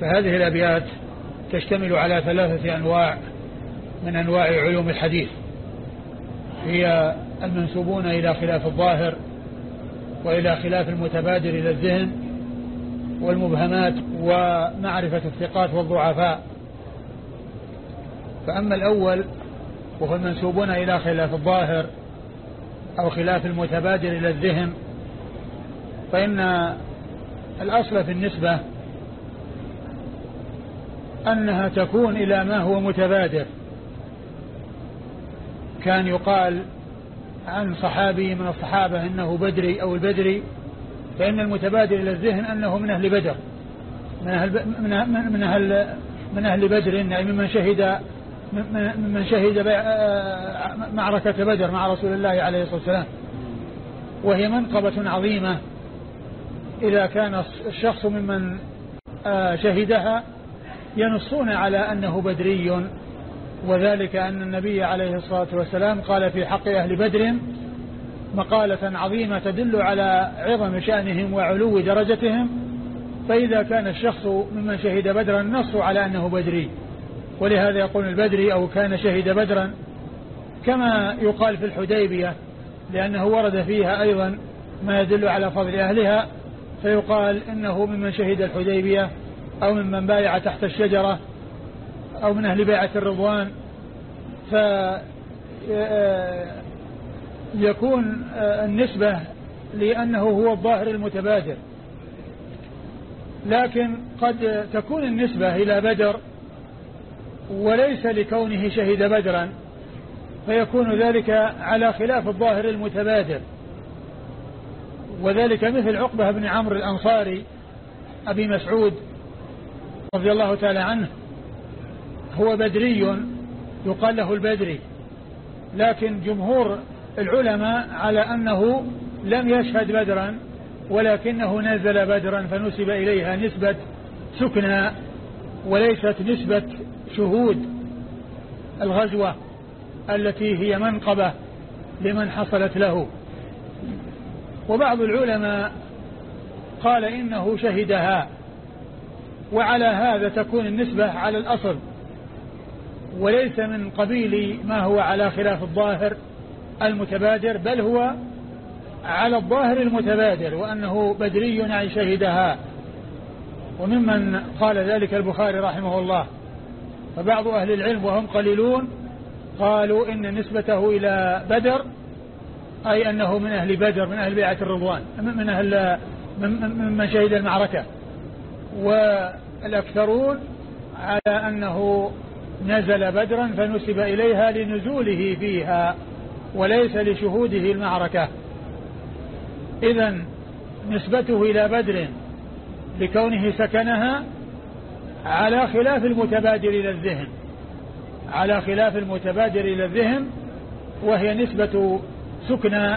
فهذه الأبيات تشتمل على ثلاثة أنواع من أنواع علوم الحديث. هي المنسوبون إلى خلاف الظاهر وإلى خلاف المتبادر إلى الذهن والمبهمات ومعرفة الثقات والضعفاء. فأما الأول وهو المنسوبون إلى خلاف الظاهر أو خلاف المتبادر إلى الذهن فإن الأصل في النسبة أنها تكون إلى ما هو متبادر. كان يقال عن صحابي من الصحابة إنه بدري أو البدري فإن المتبادر إلى الذهن أنه من أهل بدر من أهل من أهل من أهل, من أهل بدر يعني ممن شهد ممن شهد معركة بدر مع رسول الله عليه الصلاة والسلام. وهي منقبة عظيمة إذا كان الشخص ممن آه، شهدها ينصون على أنه بدري وذلك أن النبي عليه الصلاة والسلام قال في حق أهل بدر مقالة عظيمة تدل على عظم شأنهم وعلو درجتهم فإذا كان الشخص ممن شهد بدرا نصوا على أنه بدري. ولهذا يقول البدري أو كان شهد بدرا كما يقال في الحديبية لأنه ورد فيها أيضا ما يدل على فضل أهلها فيقال إنه ممن شهد الحديبية أو ممن بايع تحت الشجرة أو من أهل بيعة الرضوان فيكون النسبة لأنه هو الظاهر المتبادر. لكن قد تكون النسبة إلى بدر وليس لكونه شهد بدرا فيكون ذلك على خلاف الظاهر المتبادر. وذلك مثل عقبة بن عمرو الأنصاري أبي مسعود رضي الله تعالى عنه هو بدري يقال له البدري لكن جمهور العلماء على أنه لم يشهد بدرا ولكنه نزل بدرا فنسب إليها نسبة سكنى وليست نسبة شهود الغزوة التي هي منقبة لمن حصلت له. وبعض العلماء قال إنه شهدها. وعلى هذا تكون النسبة على الأصل وليس من قبيل ما هو على خلاف الظاهر المتبادر بل هو على الظاهر المتبادر وأنه بدري يعني شهدها. وممن قال ذلك البخاري رحمه الله. فبعض أهل العلم وهم قليلون قالوا إن نسبته إلى بدر أي أنه من أهل بدر من أهل بيعة الرضوان من أهل من شهد المعركة. والأكثرون على أنه نزل بدرا فنسب إليها لنزوله فيها وليس لشهوده المعركة. إذا نسبته إلى بدر لكونه سكنها على خلاف المتبادر إلى الذهن على خلاف المتبادر إلى الذهن وهي نسبة سكنى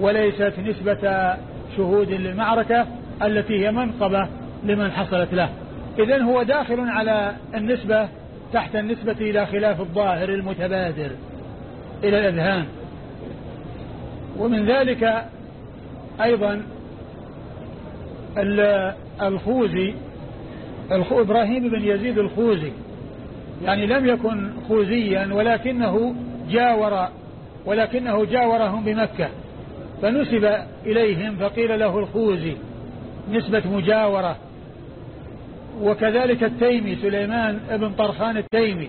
وليست نسبة شهود للمعركة التي هي منقبة لمن حصلت له. إذن هو داخل على النسبة تحت النسبة إلى خلاف الظاهر المتبادر إلى الأذهان. ومن ذلك أيضا الخوزي إبراهيم بن يزيد الخوزي. يعني لم يكن خوزيا ولكنه جاور ولكنه جاورهم بمكة. فنسب إليهم فقيل له الخوزي نسبة مجاورة. وكذلك التيمي سليمان ابن طرخان التيمي.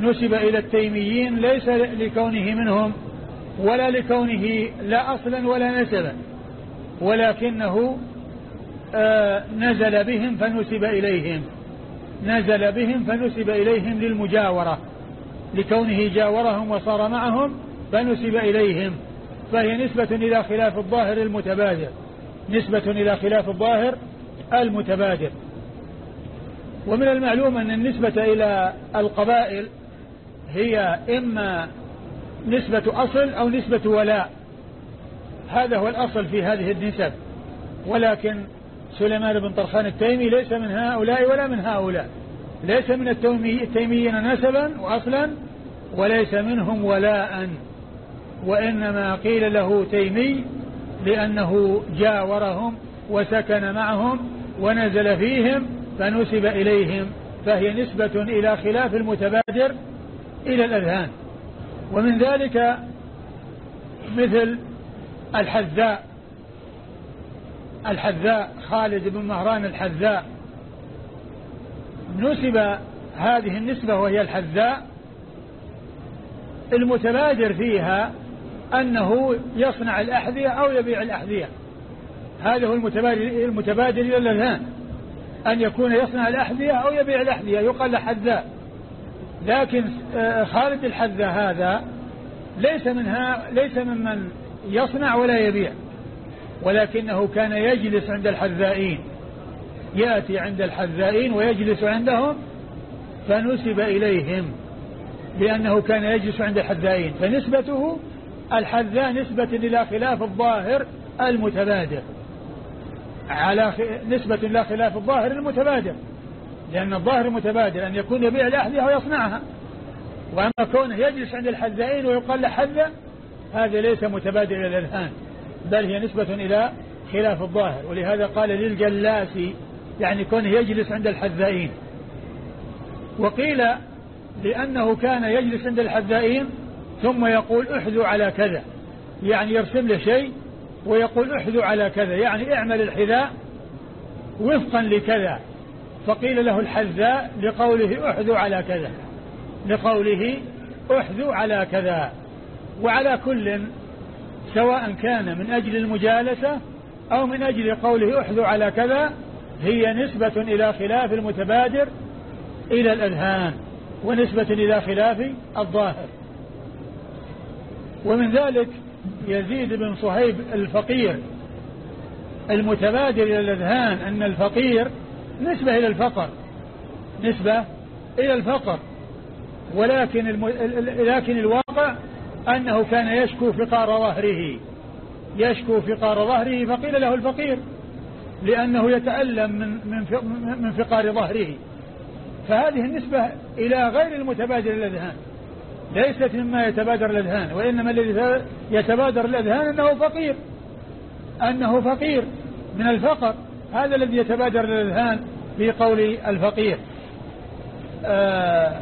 نسب إلى التيميين ليس لكونه منهم ولا لكونه لا أصلا ولا نسبا ولكنه آه نزل بهم فنسب إليهم. نزل بهم فنسب إليهم للمجاورة. لكونه جاورهم وصار معهم فنسب إليهم. فهي نسبة إلى خلاف الظاهر المتبادر. نسبة إلى خلاف الظاهر المتبادر. ومن المعلوم أن النسبة إلى القبائل هي إما نسبة أصل أو نسبة ولاء. هذا هو الأصل في هذه النسب. ولكن سليمان بن طرخان التيمي ليس من هؤلاء ولا من هؤلاء. ليس من التيميين نسبا وأصلا وليس منهم ولاء. وإنما قيل له تيمي لأنه جاورهم وسكن معهم ونزل فيهم فنسب إليهم فهي نسبة إلى خلاف المتبادر إلى الأذهان. ومن ذلك مثل الحذاء الحذاء خالد بن مهران الحذاء. نسب هذه النسبة وهي الحذاء المتبادر فيها أنه يصنع الأحذية أو يبيع الأحذية. هذا هو المتبادر, المتبادر إلى الأذهان. أن يكون يصنع الأحذية أو يبيع الأحذية يقال حذاء. لكن آه، خالد الحذاء هذا ليس منها ليس ممن يصنع ولا يبيع ولكنه كان يجلس عند الحذائين. يأتي عند الحذائين ويجلس عندهم فنسب إليهم بأنه كان يجلس عند الحذائين. فنسبته الحذاء نسبة إلى خلاف الظاهر المتبادر. على نسبة إلى خلاف الظاهر المتبادر. لأن الظاهر المتبادر أن يكون يبيع الأحذية ويصنعها. وأما كونه يجلس عند الحذائين ويقال له حذا هذا ليس متبادر إلى الأذهان بل هي نسبة إلى خلاف الظاهر. ولهذا قال للجلاس يعني كونه يجلس عند الحذائين. وقيل لأنه كان يجلس عند الحذائين ثم يقول احذوا على كذا. يعني يرسم له شيء ويقول احذوا على كذا يعني اعمل الحذاء وفقا لكذا. فقيل له الحذاء لقوله احذوا على كذا. لقوله احذوا على كذا. وعلى كل سواء كان من أجل المجالسة أو من أجل قوله احذوا على كذا هي نسبة إلى خلاف المتبادر إلى الأذهان ونسبة إلى خلاف الظاهر. ومن ذلك يزيد بن صهيب الفقير المتبادر إلى الأذهان أن الفقير نسبة إلى الفقر نسبة إلى الفقر. ولكن الم... لكن الواقع أنه كان يشكو فقار ظهره يشكو فقار ظهره فقيل له الفقير لأنه يتألم من من من فقار ظهره. فهذه النسبة إلى غير المتبادر الأذهان. ليست مما يتبادر الأذهان وإنما الذي يتبادر الأذهان أنه فقير. أنه فقير من الفقر. هذا الذي يتبادر الأذهان في قول الفقير. آه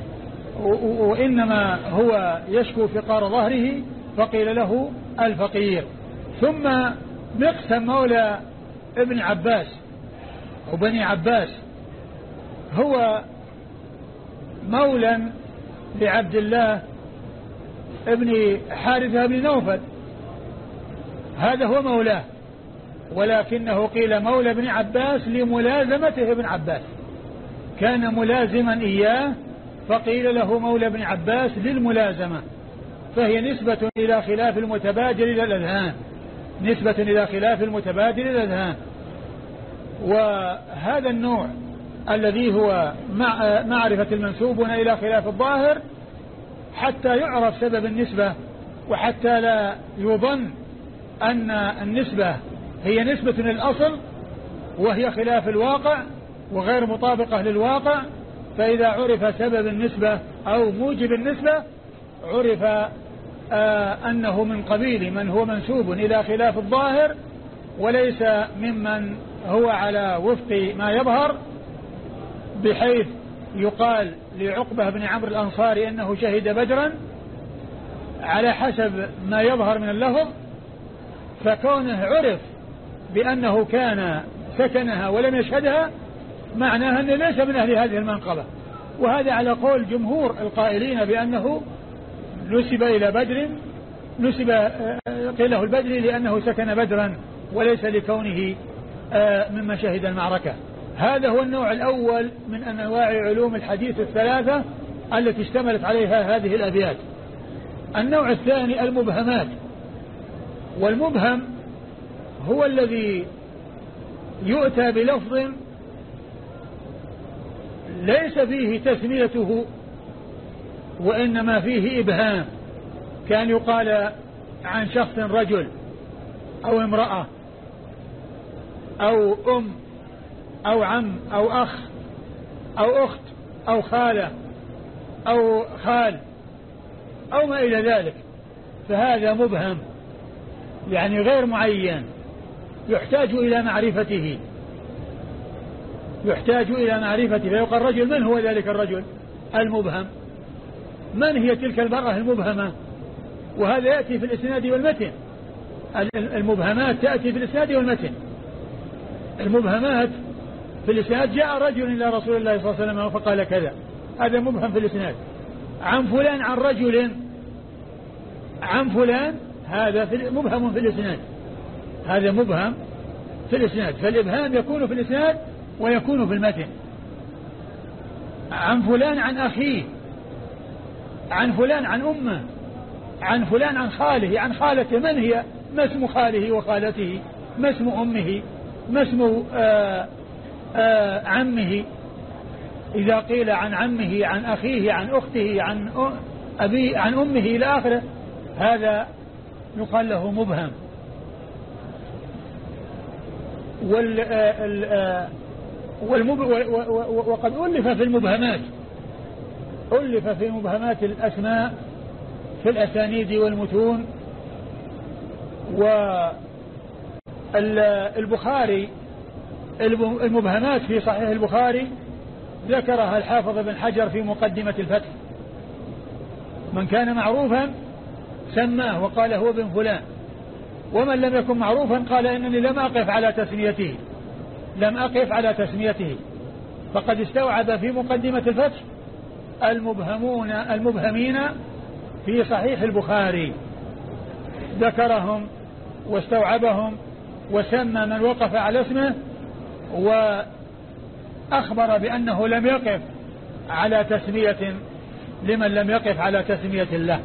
وإنما هو يشكو فقار ظهره فقيل له الفقير. ثم مقسم مولى ابن عباس أو بني عباس. هو مولى لعبد الله ابن حارثة بن نوفل. هذا هو مولاه. ولكنه قيل مولى ابن عباس لملازمته ابن عباس. كان ملازما إياه فقيل له مولى ابن عباس للملازمة. فهي نسبة إلى خلاف المتبادل إلى الأذهان. نسبة إلى خلاف المتبادل إلى الأذهان. وهذا النوع الذي هو مع معرفة المنسوبون إلى خلاف الظاهر حتى يعرف سبب النسبة وحتى لا يظن أن النسبة هي نسبة للأصل وهي خلاف الواقع وغير مطابقة للواقع. فإذا عرف سبب النسبة أو موجب النسبة عرف آه أنه من قبيل من هو منسوب إلى خلاف الظاهر وليس ممن هو على وفق ما يظهر بحيث يقال لعقبة بن عمرو الأنصاري أنه شهد بدرا على حسب ما يظهر من اللفظ فكونه عرف بأنه كان سكنها ولم يشهدها معناها أنه ليس من أهل هذه المنقبة. وهذا على قول جمهور القائلين بأنه نسب إلى بدر نسب آه، قيل له البدري لأنه سكن بدرا وليس لكونه آه، مما شهد المعركة. هذا هو النوع الأول من أنواع علوم الحديث الثلاثة التي اشتملت عليها هذه الأبيات. النوع الثاني المبهمات. والمبهم هو الذي يؤتى بلفظ ليس فيه تسميته وإنما فيه إبهام. كان يقال عن شخص رجل أو امرأة أو أم أو عم أو أخ أو أخت أو خالة أو خال أو ما إلى ذلك فهذا مبهم يعني غير معين يحتاج إلى معرفته. يحتاج إلى معرفة فيقال الرجل من هو ذلك الرجل؟ المبهم. من هي تلك المرأة المبهمة؟ وهذا يأتي في الإسناد والمتن. المبهمات تأتي في الإسناد والمتن. المبهمات في الإسناد جاء رجل إلى رسول الله صلى الله عليه وسلم فقال كذا. هذا مبهم في الإسناد. عن فلان عن رجل. عن فلان هذا في مبهم في الإسناد. هذا مبهم في الإسناد. فالإبهام يكون في الإسناد ويكون في المتن. عن فلان عن أخيه. عن فلان عن أمه. عن فلان عن خاله. عن خالته من هي؟ ما اسم خاله وخالته؟ ما اسم أمه؟ ما اسم آه، عمه إذا قيل عن عمه عن أخيه عن أخته عن أبي عن أمه إلى آخره هذا يقال له مبهم. وال آه، والمب وقد ألف في المبهمات. ألف في مبهمات الأسماء في الأسانيد والمتون. والبخاري المبهمات في صحيح البخاري ذكرها الحافظ بن حجر في مقدمة الفتح. من كان معروفا سماه وقال هو بن فلان. ومن لم يكن معروفا قال إنني لم أقف على تسميته. لم أقف على تسميته. فقد استوعب في مقدمة الفتح المبهمون المبهمين في صحيح البخاري. ذكرهم واستوعبهم وسمى من وقف على اسمه وأخبر بأنه لم يقف على تسمية لمن لم يقف على تسمية الله.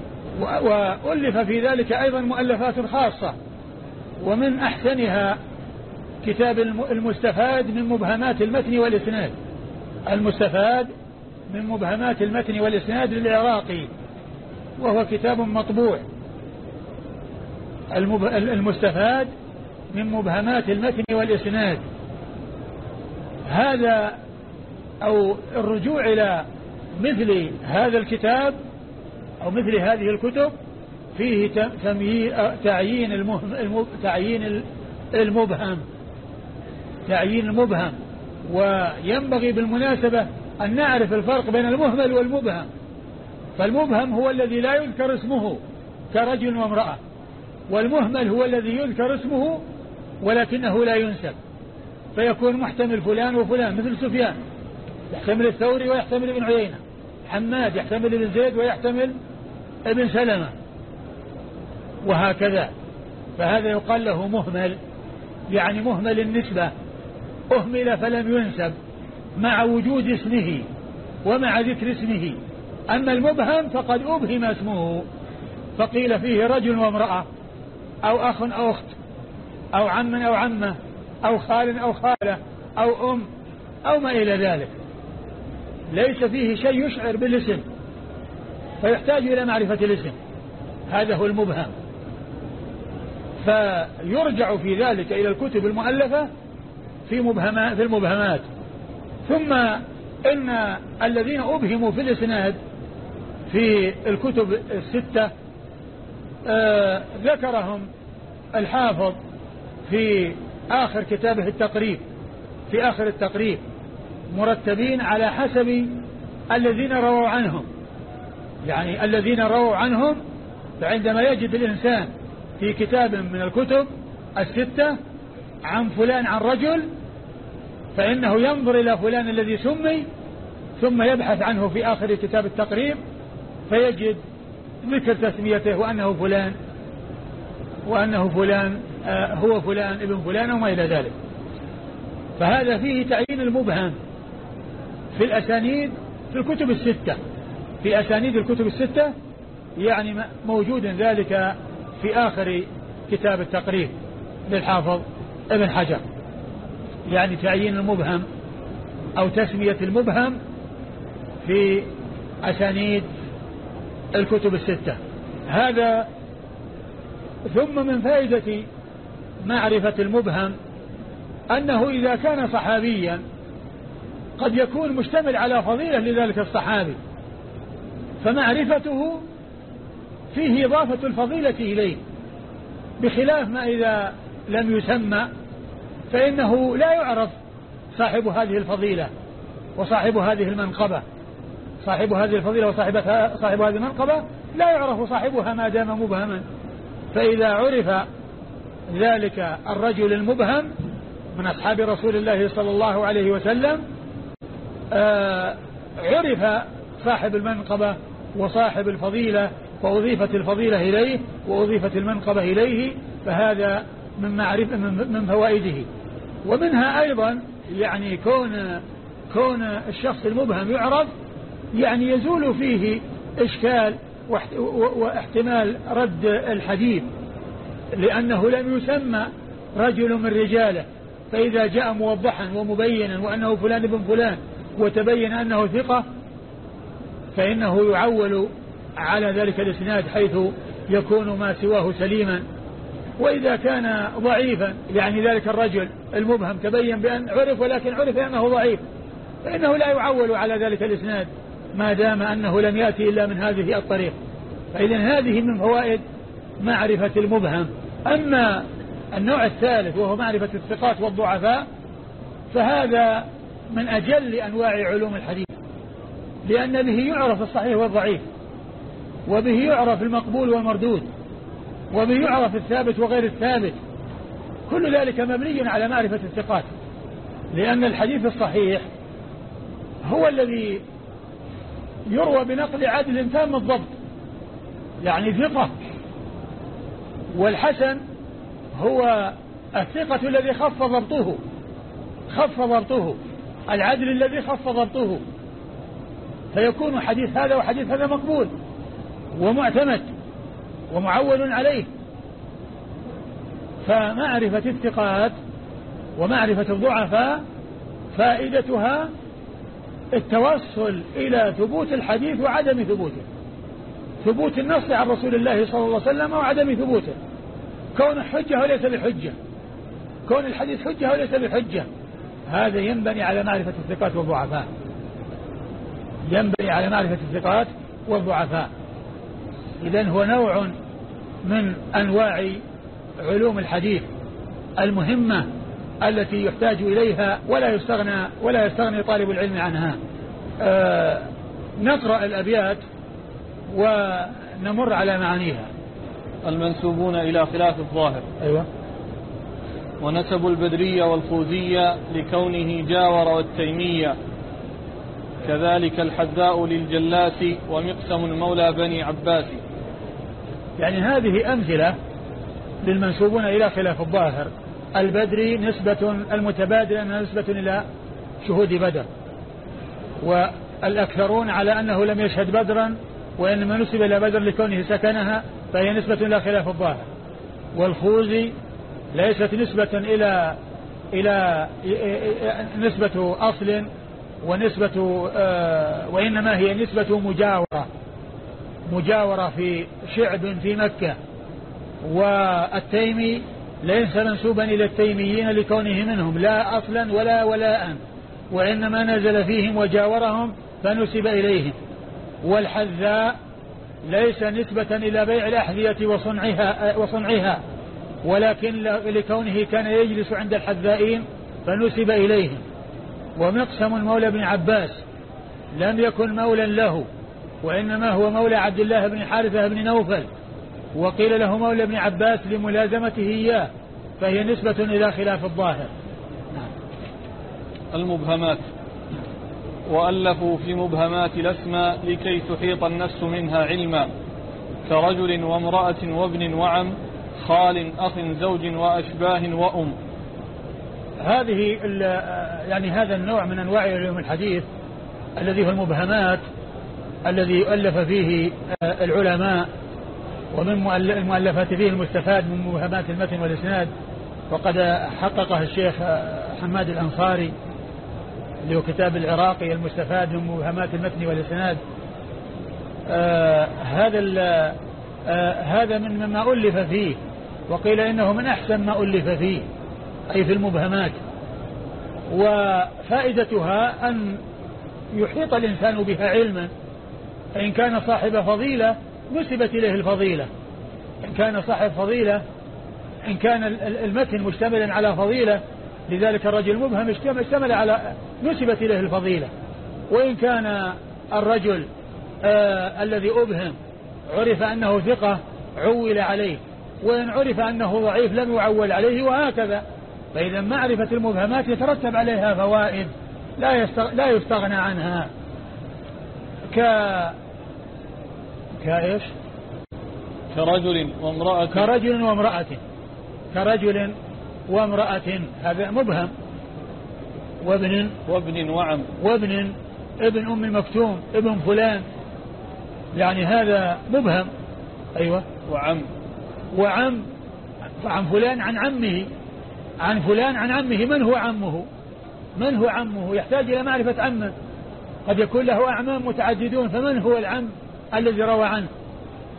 وألف في ذلك أيضا مؤلفات خاصة. ومن أحسنها كتاب المستفاد من مبهمات المتن والإسناد. المستفاد من مبهمات المتن والإسناد للعراقي. وهو كتاب مطبوع. المستفاد من مبهمات المتن والإسناد. هذا أو الرجوع إلى مثل هذا الكتاب أو مثل هذه الكتب فيه تعيين تعيين المبهم. تعيين المبهم. وينبغي بالمناسبة أن نعرف الفرق بين المهمل والمبهم. فالمبهم هو الذي لا يذكر اسمه كرجل وامرأة. والمهمل هو الذي يذكر اسمه ولكنه لا ينسب. فيكون محتمل فلان وفلان مثل سفيان. يحتمل الثوري ويحتمل ابن عيينة. حماد يحتمل ابن زيد ويحتمل ابن سلمة. وهكذا. فهذا يقال له مهمل يعني مهمل النسبة. أهمل فلم ينسب مع وجود اسمه ومع ذكر اسمه. أما المبهم فقد أبهم اسمه. فقيل فيه رجل وامرأة أو أخ أو أخت أو عم أو عمة. أو خال أو خالة أو أم أو ما إلى ذلك. ليس فيه شيء يشعر بالاسم فيحتاج إلى معرفة الاسم. هذا هو المبهم. فيرجع في ذلك إلى الكتب المؤلفة في, مبهمات في المبهمات. ثم إن الذين أبهموا في الإسناد في الكتب الستة آه ذكرهم الحافظ في آخر كتابه التقريب في آخر التقريب مرتبين على حسب الذين رووا عنهم. يعني الذين رووا عنهم فعندما يجد الإنسان في كتاب من الكتب الستة عن فلان عن رجل فإنه ينظر إلى فلان الذي سمي ثم يبحث عنه في آخر كتاب التقريب فيجد ذكر تسميته وأنه فلان وأنه فلان هو فلان ابن فلان وما إلى ذلك. فهذا فيه تعيين المبهم في الأسانيد في الكتب الستة. في أسانيد الكتب الستة يعني موجود ذلك في آخر كتاب التقريب للحافظ ابن حجر. يعني تعيين المبهم أو تسمية المبهم في أسانيد الكتب الستة. هذا ثم من فائدة معرفة المبهم أنه إذا كان صحابيا قد يكون مشتمل على فضيلة لذلك الصحابي فمعرفته فيه إضافة الفضيلة إليه بخلاف ما إذا لم يسمى فإنه لا يعرف صاحب هذه الفضيلة وصاحب هذه المنقبة. صاحب هذه الفضيلة وصاحب صاحب هذه المنقبة لا يعرف صاحبها ما دام مبهما فإذا عرف ذلك الرجل المبهم من أصحاب رسول الله صلى الله عليه وسلم آه عرف صاحب المنقبة وصاحب الفضيلة وأضيفت الفضيلة إليه وأضيفت المنقبة إليه فهذا من معرفة من فوائده. ومنها أيضا يعني كون كون الشخص المبهم يعرف يعني يزول فيه إشكال واحتمال رد الحديث. لأنه لم يسمى رجل من رجاله فإذا جاء موضحا ومبينا وأنه فلان ابن فلان وتبين أنه ثقة فإنه يعول على ذلك الإسناد حيث يكون ما سواه سليما. وإذا كان ضعيفا يعني ذلك الرجل المبهم تبين بأن عرف ولكن عرف أنه ضعيف فإنه لا يعول على ذلك الإسناد ما دام أنه لم يأتي إلا من هذه الطريق. فإذا هذه من فوائد معرفة المبهم. أما النوع الثالث وهو معرفة الثقات والضعفاء فهذا من أجل أنواع علوم الحديث. لأن به يعرف الصحيح والضعيف وبه يعرف المقبول والمردود وبه يعرف الثابت وغير الثابت. كل ذلك مبني على معرفة الثقات. لأن الحديث الصحيح هو الذي يروى بنقل عدل تام الضبط يعني ثقة. والحسن هو الثقة الذي خف ضبطه خف ضبطه العدل الذي خف ضبطه. فيكون حديث هذا وحديث هذا مقبول ومعتمد ومعول عليه. فمعرفة الثقات ومعرفة الضعفاء فائدتها التوصل إلى ثبوت الحديث وعدم ثبوته. ثبوت النص عن رسول الله صلى الله عليه وسلم وعدم ثبوته. كون حجة وليس بحجة. كون الحديث حجة وليس بحجة. هذا ينبني على معرفة الثقات والضعفاء. ينبني على معرفة الثقات والضعفاء. إذن هو نوع من أنواع علوم الحديث المهمة التي يحتاج إليها ولا يستغنى ولا يستغني طالب العلم عنها. آه نقرأ الأبيات ونمر على معانيها. المنسوبون إلى خلاف الظاهر. أيوة. ونسبوا البدرية والفوزية لكونه جاور والتيمية. كذلك الحذاء للجلاس ومقسم مولى بني عباس. يعني هذه أمثلة للمنسوبون إلى خلاف الظاهر. البدري نسبة المتبادل أنها نسبة إلى شهود بدر. والأكثرون على أنه لم يشهد بدرا وإنما نسب إلى بدر لكونه سكنها فهي نسبة إلى خلاف الظاهر. والخوزي ليست نسبة إلى إلى نسبة أصل ونسبة آه، وإنما هي نسبة مجاورة مجاورة في شعب في مكة. والتيمي ليس منسوبا إلى التيميين لكونه منهم لا أصلا ولا ولاء وإنما نزل فيهم وجاورهم فنسب إليهم. والحذاء ليس نسبة إلى بيع الأحذية وصنعها, وصنعها ولكن لكونه كان يجلس عند الحذائين فنسب إليهم ومقسم مولى بن عباس لم يكن مولا له وإنما هو مولى عبد الله بن حارثة بن نوفل. وقيل له مولى ابن عباس لملازمته إياه فهي نسبة إلى خلاف الظاهر. المبهمات. وألفوا في مبهمات الأسماء لكي تحيط النفس منها علما كرجل وامرأة وابن وعم خال أخ زوج وأشباه وأم. هذه يعني هذا النوع من أنواع علوم الحديث الذي هو المبهمات الذي يؤلف فيه العلماء ومن المؤلفات فيه المستفاد من مبهمات المتن والإسناد. وقد حققه الشيخ حماد الأنصاري. اللي هو كتاب العراقي المستفاد من مبهمات المتن والإسناد. آه هذا آه هذا من مما ألف فيه وقيل إنه من أحسن ما ألف فيه أي في المبهمات. وفائدتها أن يحيط الإنسان بها علما فإن كان صاحب فضيلة نسبت إليه الفضيلة. إن كان صاحب فضيلة إن كان المتن مشتملا على فضيلة لذلك الرجل المبهم اشتمل على نسبت إليه الفضيلة. وإن كان الرجل آه الذي أبهم عرف أنه ثقة عول عليه. وإن عرف أنه ضعيف لم يعول عليه وهكذا. فإذا معرفة المبهمات يترتب عليها فوائد لا لا يستغنى عنها. ك كايش؟ كرجل وامرأة. كرجل وامرأة. كرجل وامرأة هذا مبهم. وابن وابن وعم. وابن ابن أم مكتوم ابن فلان. يعني هذا مبهم. أيوة. وعم. وعم عن فلان عن عمه. عن فلان عن عمه. من هو عمه؟ من هو عمه؟ يحتاج إلى معرفة عمه. قد يكون له أعمام متعددون فمن هو العم الذي روى عنه؟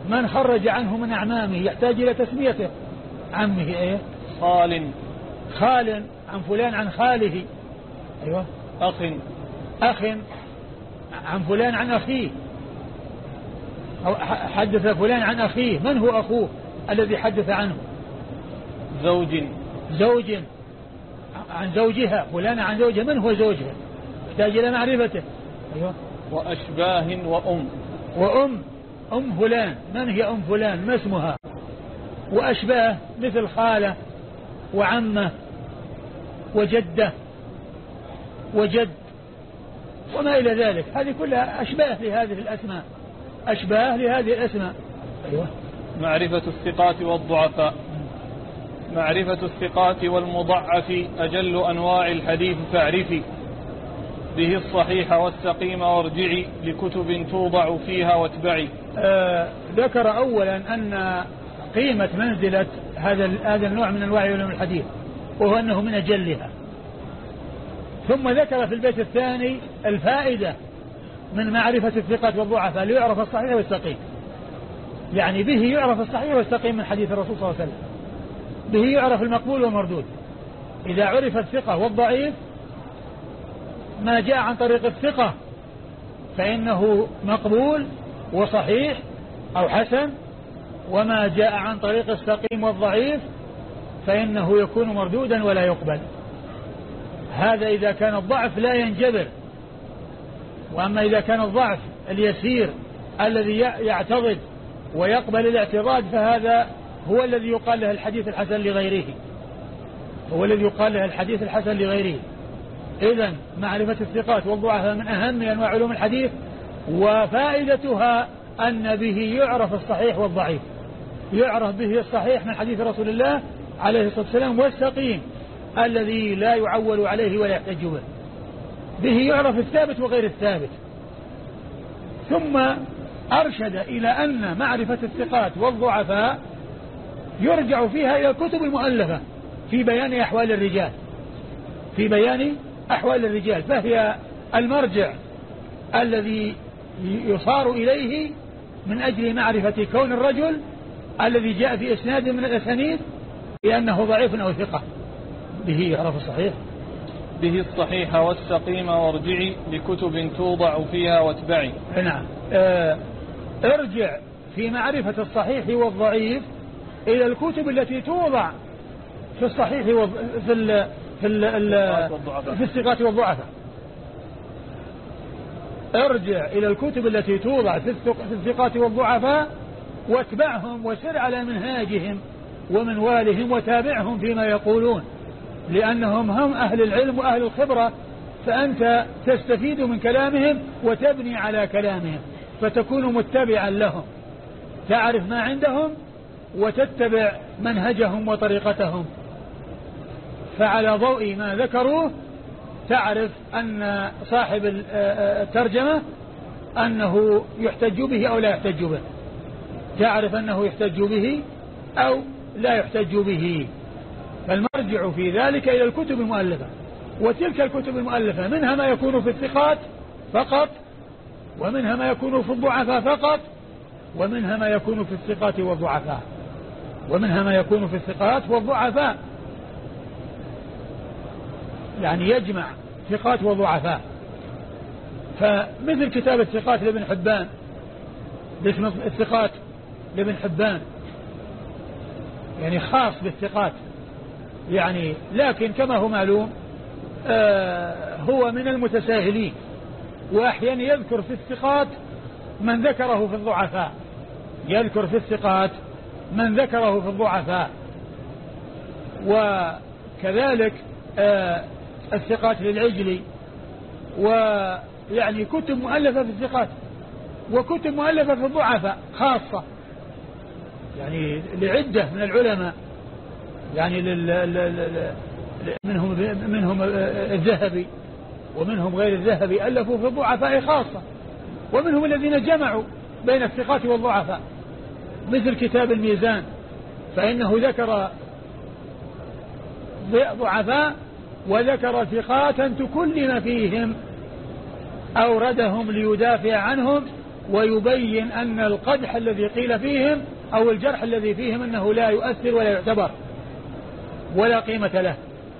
من خرج عنه من أعمامه؟ يحتاج إلى تسميته عمه إيه؟ خال. خال عن فلان عن خاله. أيوة. أخ. أخ عن فلان عن أخيه. أو حدث فلان عن أخيه. من هو أخوه الذي حدث عنه؟ زوج. زوج. عن زوجها. فلان عن زوجها. من هو زوجها؟ يحتاج إلى معرفته. أيوة. وأشباه وأم. وأم. أم فلان. من هي أم فلان؟ ما اسمها؟ وأشباه مثل خالة. وعمة وجدة وجد وما إلى ذلك. هذه كلها أشباه لهذه الأسماء. أشباه لهذه الأسماء. أيوة. معرفة الثقات والضعفاء. معرفة الثقات والمضعف أجل أنواع الحديث فاعرفي به الصحيح والسقيم وارجعي لكتب توضع فيها واتبعي. آه ذكر أولا أن قيمة منزلة هذا هذا النوع من أنواع علوم الحديث وهو أنه من أجلها. ثم ذكر في البيت الثاني الفائدة من معرفة الثقة والضعفاء ليعرف الصحيح والسقيم. يعني به يعرف الصحيح والسقيم من حديث الرسول صلى الله عليه وسلم. به يعرف المقبول والمردود. إذا عرف الثقة والضعيف ما جاء عن طريق الثقة فإنه مقبول وصحيح أو حسن وما جاء عن طريق السقيم والضعيف فإنه يكون مردودا ولا يقبل. هذا إذا كان الضعف لا ينجبر. وأما إذا كان الضعف اليسير الذي يعتضد ويقبل الاعتراض فهذا هو الذي يقال له الحديث الحسن لغيره. هو الذي يقال له الحديث الحسن لغيره. إذا معرفة الثقات والضعفاء من أهم أنواع علوم الحديث وفائدتها أن به يعرف الصحيح والضعيف. يعرف به الصحيح من حديث رسول الله عليه الصلاة والسلام والسقيم الذي لا يعول عليه ولا يحتج به. به يعرف الثابت وغير الثابت. ثم أرشد إلى أن معرفة الثقات والضعفاء يرجع فيها إلى الكتب المؤلفة في بيان أحوال الرجال. في بيان أحوال الرجال. فهي المرجع الذي يصار إليه من أجل معرفة كون الرجل الذي جاء في إسناد من الأسانيد بأنه ضعيف أو ثقة. به يعرف الصحيح. به الصحيح والسقيم وارجعي لكتب توضع فيها واتبعي. نعم. آه ارجع في معرفة الصحيح والضعيف إلى الكتب التي توضع في الصحيح وفي ال في ال في الثقات والضعفاء. ارجع إلى الكتب التي توضع في الثقات والضعفاء واتبعهم وسر على منهاجهم ومنوالهم وتابعهم فيما يقولون. لأنهم هم أهل العلم وأهل الخبرة فأنت تستفيد من كلامهم وتبني على كلامهم فتكون متبعا لهم. تعرف ما عندهم وتتبع منهجهم وطريقتهم. فعلى ضوء ما ذكروه تعرف أن صاحب الترجمة أنه يحتج به أو لا يحتج به. تعرف أنه يحتج به أو لا يحتج به. فالمرجع في ذلك إلى الكتب المؤلفة. وتلك الكتب المؤلفة منها ما يكون في الثقات فقط ومنها ما يكون في الضعفاء فقط ومنها ما يكون في الثقات والضعفاء. ومنها ما يكون في الثقات والضعفاء. يعني يجمع ثقات وضعفاء. فمثل كتاب الثقات لابن حبان باسم الثقات لابن حبان. يعني خاص بالثقات. يعني لكن كما هو معلوم آه هو من المتساهلين. وأحيانا يذكر في الثقات من ذكره في الضعفاء. يذكر في الثقات من ذكره في الضعفاء. وكذلك آه الثقات للعجلي ويعني كتب مؤلفة في الثقات. وكتب مؤلفة في الضعفاء خاصة. يعني لعدة من العلماء يعني لل... لل... منهم منهم الذهبي ومنهم غير الذهبي ألفوا في الضعفاء خاصة ومنهم الذين جمعوا بين الثقات والضعفاء. مثل كتاب الميزان فإنه ذكر ضعفاء وذكر ثقات تكلم فيهم أوردهم ليدافع عنهم ويبين أن القدح الذي قيل فيهم أو الجرح الذي فيهم أنه لا يؤثر ولا يعتبر ولا قيمة له.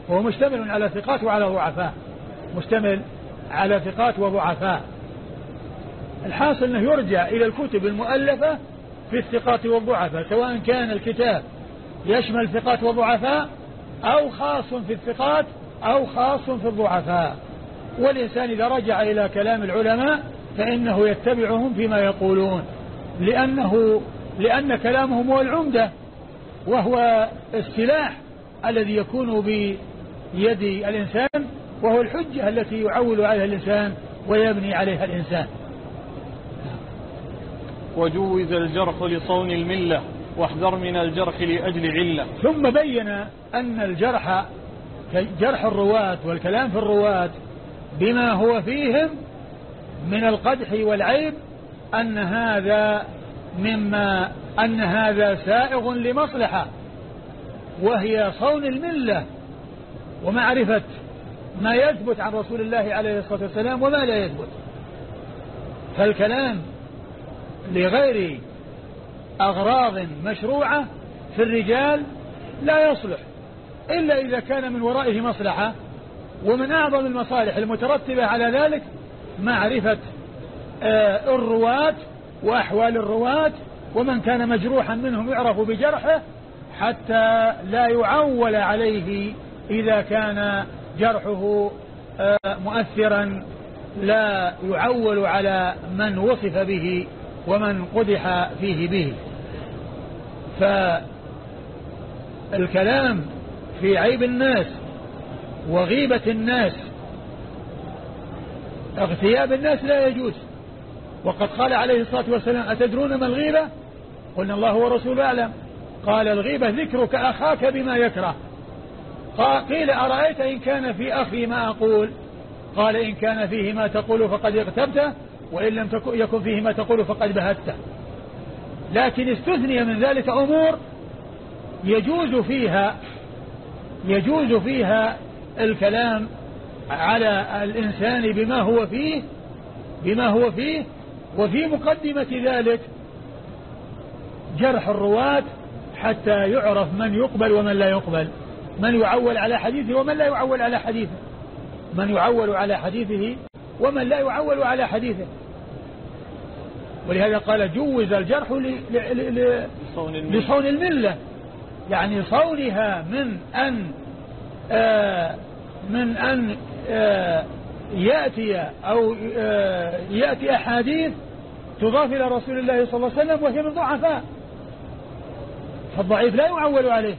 وهو مشتمل على ثقات وعلى ضعفاء. مشتمل على ثقات وضعفاء. الحاصل أنه يرجع إلى الكتب المؤلفة في الثقات والضعفاء سواء كان الكتاب يشمل ثقات وضعفاء أو خاص في الثقات أو خاص في الضعفاء. والإنسان إذا رجع إلى كلام العلماء فإنه يتبعهم فيما يقولون لأنه لأن كلامهم هو العمدة وهو السلاح الذي يكون بيد الإنسان وهو الحجة التي يعول عليها الإنسان ويبني عليها الإنسان. وجوز الجرح لصون الملة واحذر من الجرح لأجل علة. ثم بين أن الجرح جرح الرواة والكلام في الرواة بما هو فيهم من القدح والعيب أن هذا مما أن هذا سائغ لمصلحة وهي صون الملة ومعرفة ما يثبت عن رسول الله عليه الصلاة والسلام وما لا يثبت. فالكلام لغير أغراض مشروعة في الرجال لا يصلح إلا إذا كان من ورائه مصلحة ومن أعظم المصالح المترتبة على ذلك معرفة آه، الرواة وأحوال الرواة ومن كان مجروحا منهم يعرف بجرحه حتى لا يعول عليه إذا كان جرحه آه، مؤثرا لا يعول على من وصف به ومن قدح فيه به. فالكلام في عيب الناس وغيبة الناس اغتياب الناس لا يجوز. وقد قال عليه الصلاة والسلام أتدرون ما الغيبة؟ قلنا الله ورسوله أعلم. قال الغيبة ذكرك أخاك بما يكره. قيل أرأيت إن كان في أخي ما أقول؟ قال إن كان فيه ما تقول فقد اغتبته وإن لم يكن فيه ما تقول فقد بهته لكن استثني من ذلك أمور يجوز فيها يجوز فيها الكلام على الإنسان بما هو فيه بما هو فيه وفي مقدمة ذلك جرح الرواة حتى يعرف من يقبل ومن لا يقبل. من يعول على حديثه ومن لا يعول على حديثه. من يعول على حديثه ومن لا يعول على حديثه. ولهذا قال جوز الجرح لصون الملة. يعني صونها من أن آه من أن آه يأتي أو آه يأتي أحاديث تضاف إلى رسول الله صلى الله عليه وسلم وهي من ضعفاء. فالضعيف لا يعول عليه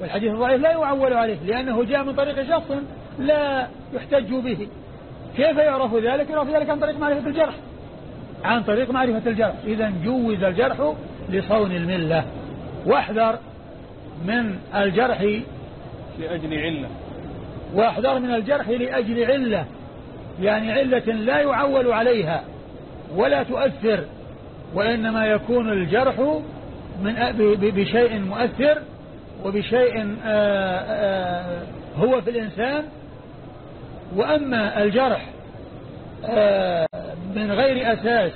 والحديث الضعيف لا يعول عليه لأنه جاء من طريق شخص لا يحتج به. كيف يعرف ذلك؟ يعرف ذلك عن طريق معرفة الجرح. عن طريق معرفة الجرح. إذا جوز الجرح لصون الملة. واحذر من الجرح لأجل علة. واحذر من الجرح لأجل علة. يعني علة لا يعول عليها ولا تؤثر وإنما يكون الجرح من بشيء مؤثر وبشيء آه، آه، هو في الإنسان. وأما الجرح آه، من غير أساس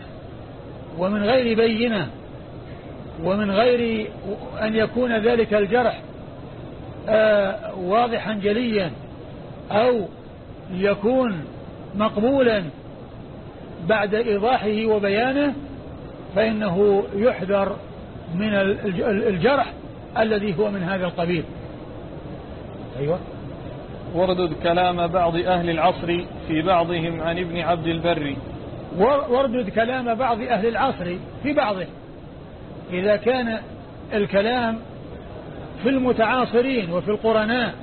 ومن غير بينة ومن غير أن يكون ذلك الجرح واضحا جليا أو يكون مقبولا بعد إيضاحه وبيانه فإنه يحذر من الجرح الذي هو من هذا القبيل. أيوة. واردد كلام بعض أهل العصر في بعضهم عن ابن عبد البر. واردد كلام بعض أهل العصر في بعضه. إذا كان الكلام في المتعاصرين وفي القرناء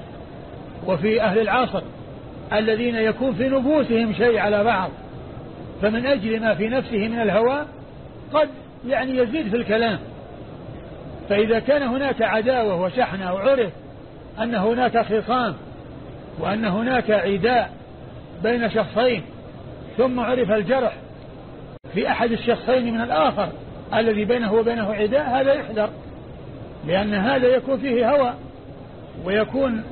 وفي أهل العصر الذين يكون في نفوسهم شيء على بعض فمن أجل ما في نفسه من الهوى قد يعني يزيد في الكلام. فإذا كان هناك عداوة وشحنة وعرف أن هناك خصام وأن هناك عداء بين شخصين ثم عرف الجرح في أحد الشخصين من الآخر الذي بينه وبينه عداء هذا يحذر لأن هذا يكون فيه هوى ويكون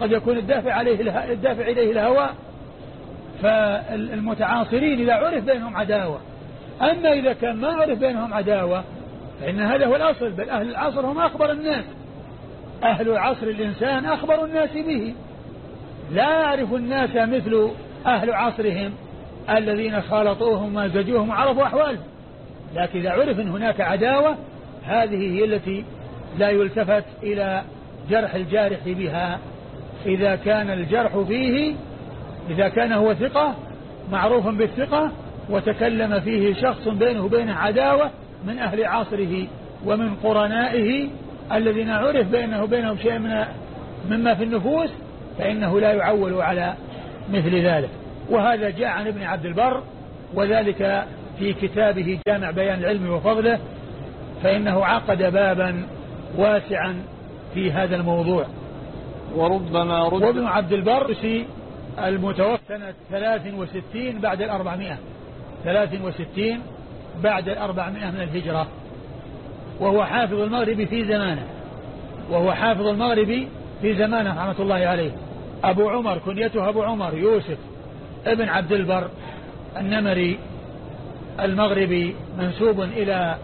قد يكون الدافع عليه الدافع إليه الهوى فالمتعاصرين إذا عرف بينهم عداوة. أما إذا كان ما عرف بينهم عداوة فإن هذا هو الأصل بل أهل العصر هم أخبر الناس. أهل عصر الإنسان أخبر الناس به. لا يعرف الناس مثل أهل عصرهم الذين خالطوهم ومزجوهم وعرفوا أحوالهم. لكن إذا عرف أن هناك عداوة هذه هي التي لا يلتفت إلى جرح الجارح بها إذا كان الجرح فيه إذا كان هو ثقة معروف بالثقة وتكلم فيه شخص بينه وبينه عداوة من أهل عصره ومن قرنائه الذين عرف بينه وبينهم شيء من مما في النفوس فإنه لا يعول على مثل ذلك. وهذا جاء عن ابن عبد البر وذلك في كتابه جامع بيان العلم وفضله فإنه عقد بابا واسعا في هذا الموضوع. وربما رد وابن عبد البر المتوفى سنة 63 بعد الأربعمائة. 63 بعد الأربعمائة من الهجرة. وهو حافظ المغرب في زمانه. وهو حافظ المغرب في زمانه رحمة الله عليه. أبو عمر كنيته أبو عمر يوسف ابن عبد البر النمري المغربي منسوب إلى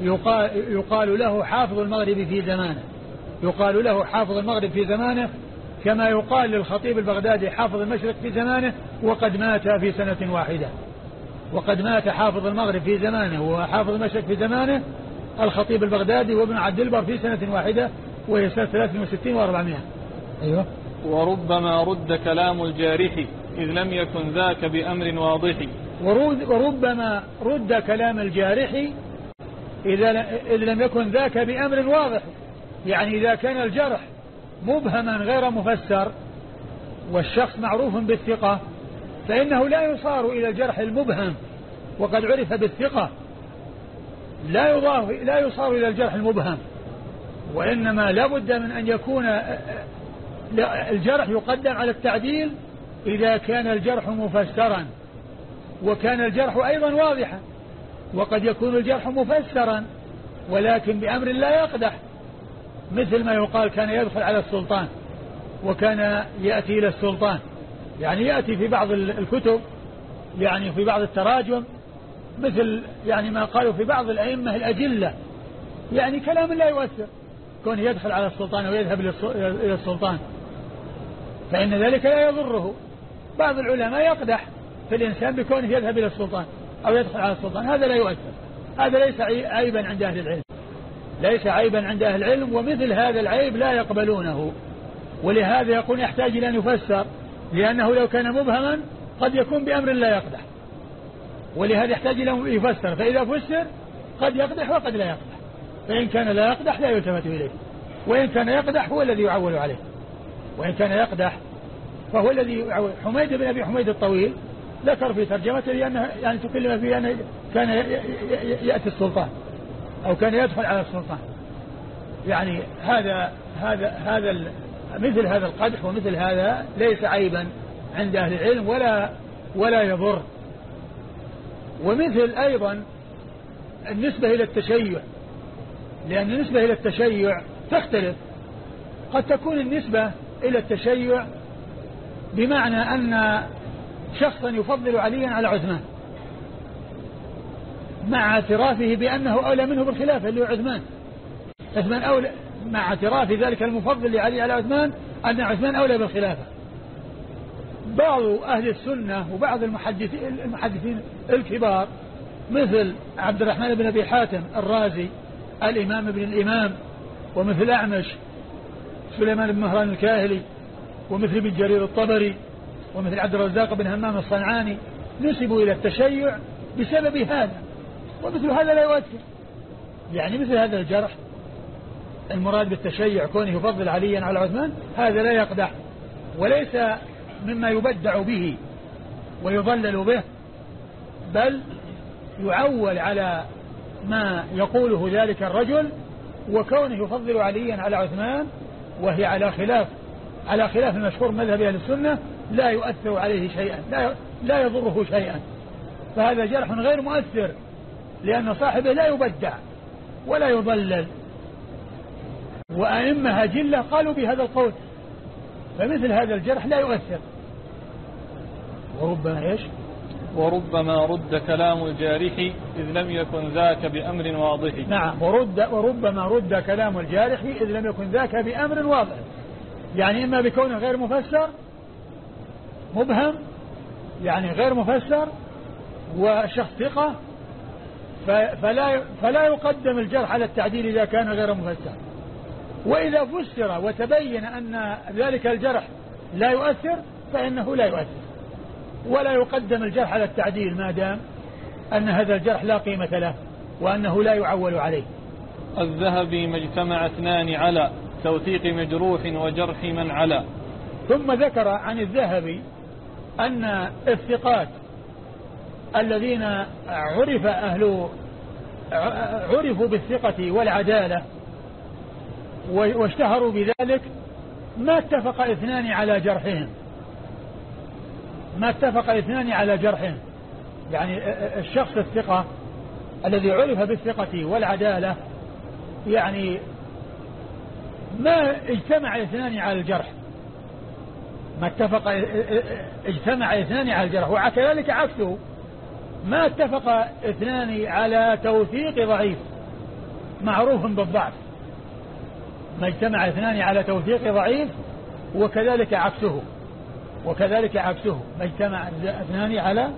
يقال, يقال له حافظ المغرب في زمانه. يقال له حافظ المغرب في زمانه كما يقال للخطيب البغدادي حافظ المشرق في زمانه وقد مات في سنة واحدة. وقد مات حافظ المغرب في زمانه وحافظ المشرق في زمانه الخطيب البغدادي وابن عبد البر في سنة واحدة وهي سنة 63 و400 أيوه. وربما رد كلام الجارح إذ لم يكن ذاك بأمر واضح. وربما رد كلام الجارح إذا إذ لم يكن ذاك بأمر واضح. يعني إذا كان الجرح مبهما غير مفسر والشخص معروف بالثقة فإنه لا يصار إلى الجرح المبهم وقد عرف بالثقة. لا يضاف لا يصار إلى الجرح المبهم وإنما لا بد من أن يكون الجرح يقدم على التعديل إذا كان الجرح مفسرا وكان الجرح أيضا واضحا وقد يكون الجرح مفسرا ولكن بأمر لا يقدح. مثل ما يقال كان يدخل على السلطان وكان يأتي إلى السلطان. يعني يأتي في بعض الكتب يعني في بعض التراجم مثل يعني ما قالوا في بعض الأئمة الأجلة. يعني كلام لا يؤثر. كونه يدخل على السلطان ويذهب إلى السلطان. فإن ذلك لا يضره. بعض العلماء يقدح في الإنسان بكونه يذهب إلى السلطان أو يدخل على السلطان. هذا لا يؤثر. هذا ليس عيبا عند أهل العلم. ليس عيبا عند أهل العلم ومثل هذا العيب لا يقبلونه. ولهذا يكون يحتاج إلى أن يفسر لأنه لو كان مبهما قد يكون بأمر لا يقدح. ولهذا يحتاج إلى أن يفسر فإذا فسر قد يقدح وقد لا يقدح. فإن كان لا يقدح لا يلتفت إليه. وإن كان يقدح هو الذي يعول عليه. وإن كان يقدح فهو الذي حميد بن أبي حميد الطويل ذكر في ترجمته لأنه يعني تكلم فيه أنه كان يأتي السلطان. أو كان يدخل على السلطان. يعني هذا هذا هذا مثل هذا القدح ومثل هذا ليس عيبا عند أهل العلم ولا ولا يضر. ومثل أيضا النسبة إلى التشيع لأن النسبة إلى التشيع تختلف. قد تكون النسبة إلى التشيع بمعنى أن شخصا يفضل عليا على عثمان. مع اعترافه بأنه أولى منه بالخلافة اللي هو عثمان. عثمان أولى مع اعتراف ذلك المفضل لعلي على عثمان أن عثمان أولى بالخلافة. بعض أهل السنة وبعض المحدثين, المحدثين الكبار مثل عبد الرحمن بن أبي حاتم الرازي الإمام ابن الإمام ومثل أعمش سليمان بن مهران الكاهلي ومثل ابن جرير الطبري ومثل عبد الرزاق بن همام الصنعاني نسبوا إلى التشيع بسبب هذا. ومثل هذا لا يؤثر. يعني مثل هذا الجرح المراد بالتشيع كونه يفضل عليا على عثمان هذا لا يقدح وليس مما يبدع به ويضلل به بل يعول على ما يقوله ذلك الرجل وكونه يفضل عليا على عثمان وهي على خلاف على خلاف المشهور مذهب أهل السنة لا يؤثر عليه شيئا لا لا يضره شيئا. فهذا جرح غير مؤثر. لأن صاحبه لا يبدع ولا يضلل. وأئمة جلة قالوا بهذا القول فمثل هذا الجرح لا يؤثر. وربما إيش؟ وربما رد كلام الجارح إذ لم يكن ذاك بأمر واضح. نعم ورد وربما رد كلام الجارح إذ لم يكن ذاك بأمر واضح. يعني إما بكونه غير مفسر مبهم يعني غير مفسر وشخص ثقة فلا فلا يقدم الجرح على التعديل إذا كان غير مفسر. وإذا فسر وتبين أن ذلك الجرح لا يؤثر فإنه لا يؤثر. ولا يقدم الجرح على التعديل ما دام أن هذا الجرح لا قيمة له وأنه لا يعول عليه. الذهبي ما اجتمع اثنان على توثيق مجروح وجرح من على. ثم ذكر عن الذهبي أن الثقات الذين عرف أهل عرفوا بالثقة والعدالة واشتهروا بذلك ما اتفق اثنان على جرحهم. ما اتفق اثنان على جرحهم. يعني الشخص الثقة الذي عرف بالثقة والعدالة يعني ما اجتمع اثنان على الجرح. ما اتفق اجتمع اثنان على الجرح وكذلك عكسه. ما اتفق اثنان على توثيق ضعيف. معروف بالضعف. ما اجتمع اثنان على توثيق ضعيف وكذلك عكسه. وكذلك عكسه. ما اجتمع اثنان على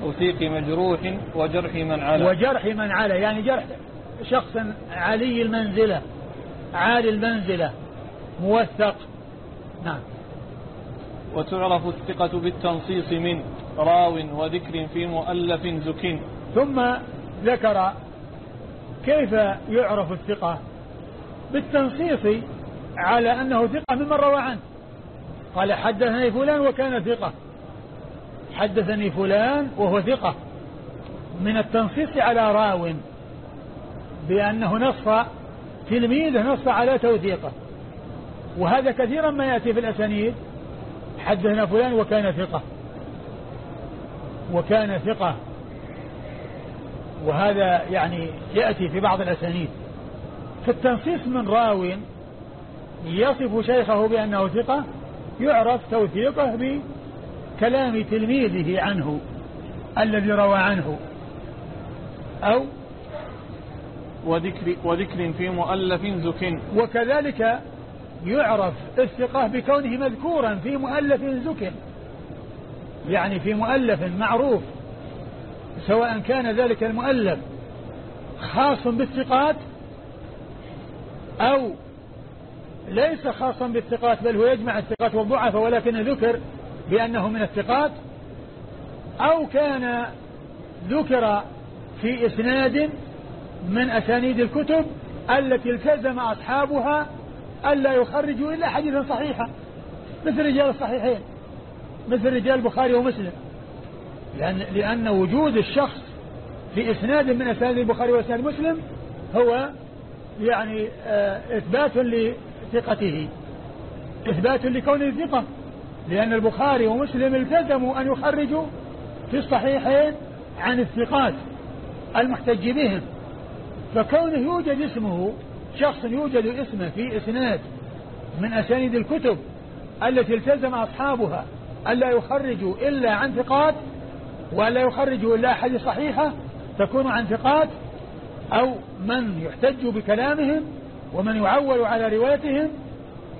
توثيق مجروح وجرح من على. وجرح من على. يعني جرح شخص علي المنزلة عالي المنزلة موثق. نعم. وتعرف الثقة بالتنصيص من راو وذكر في مؤلف زك ثم ذكر كيف يعرف الثقة بالتنصيص على أنه ثقة ممن روى عنه. قال حدثني فلان وكان ثقة. حدثني فلان وهو ثقة. من التنصيص على راو بأنه نص تلميذه نص على توثيقه وهذا كثيرا ما يأتي في الأسانيد. حدثنا فلان وكان ثقة. وكان ثقة. وهذا يعني يأتي في بعض الأسانيد. فالتنصيص من راو يصف شيخه بأنه ثقة يعرف توثيقه بكلام تلميذه عنه الذي روى عنه. أو وذكر, وذكر في مؤلف زك وكذلك يعرف الثقة بكونه مذكورا في مؤلف زك يعني في مؤلف معروف سواء كان ذلك المؤلف خاص بالثقات أو ليس خاصا بالثقات بل هو يجمع الثقات والضعف ولكن ذكر بأنه من الثقات أو كان ذكر في إسناد من أسانيد الكتب التي التزم أصحابها ألا يخرجوا إلا حديثا صحيحا مثل رجال الصحيحين. مثل رجال البخاري ومسلم. لأن, لأن وجود الشخص في إسناد من أسانيد البخاري وإسناد مسلم هو يعني آه، إثبات ثقته إثبات لكونه ثقة. لأن البخاري ومسلم التزموا أن يخرجوا في الصحيحين عن الثقات المحتج بهم. فكونه يوجد اسمه شخص يوجد اسمه في إسناد من أسانيد الكتب التي التزم أصحابها ألا يخرجوا إلا عن ثقات وألا يخرجوا إلا أحد صحيحة تكون عن ثقات أو من يحتج بكلامهم ومن يعول على روايتهم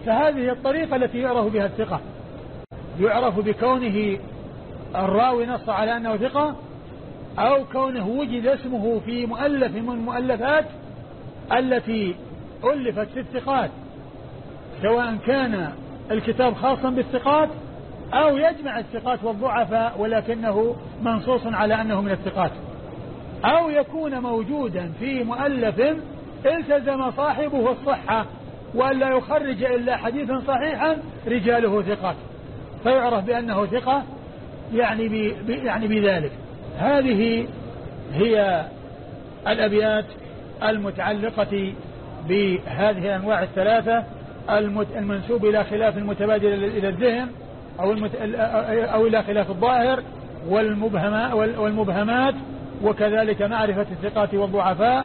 فهذه الطريقة التي يعرف بها الثقة. يعرف بكونه الراوي نص على أنه ثقة أو كونه وجد اسمه في مؤلف من المؤلفات التي ألفت في الثقات سواء كان الكتاب خاصا بالثقات أو يجمع الثقات والضعفاء ولكنه منصوص على أنه من الثقات. أو يكون موجودا في مؤلف التزم صاحبه الصحة وألا يخرج إلا حديثا صحيحا رجاله ثقات. فيعرف بأنه ثقة يعني بي يعني بذلك. هذه هي الأبيات المتعلقة بهذه الأنواع الثلاثة المنسوب إلى خلاف المتبادل إلى الذهن. أو, المت... أو إلى خلاف الظاهر والمبهمات وكذلك معرفة الثقات والضعفاء.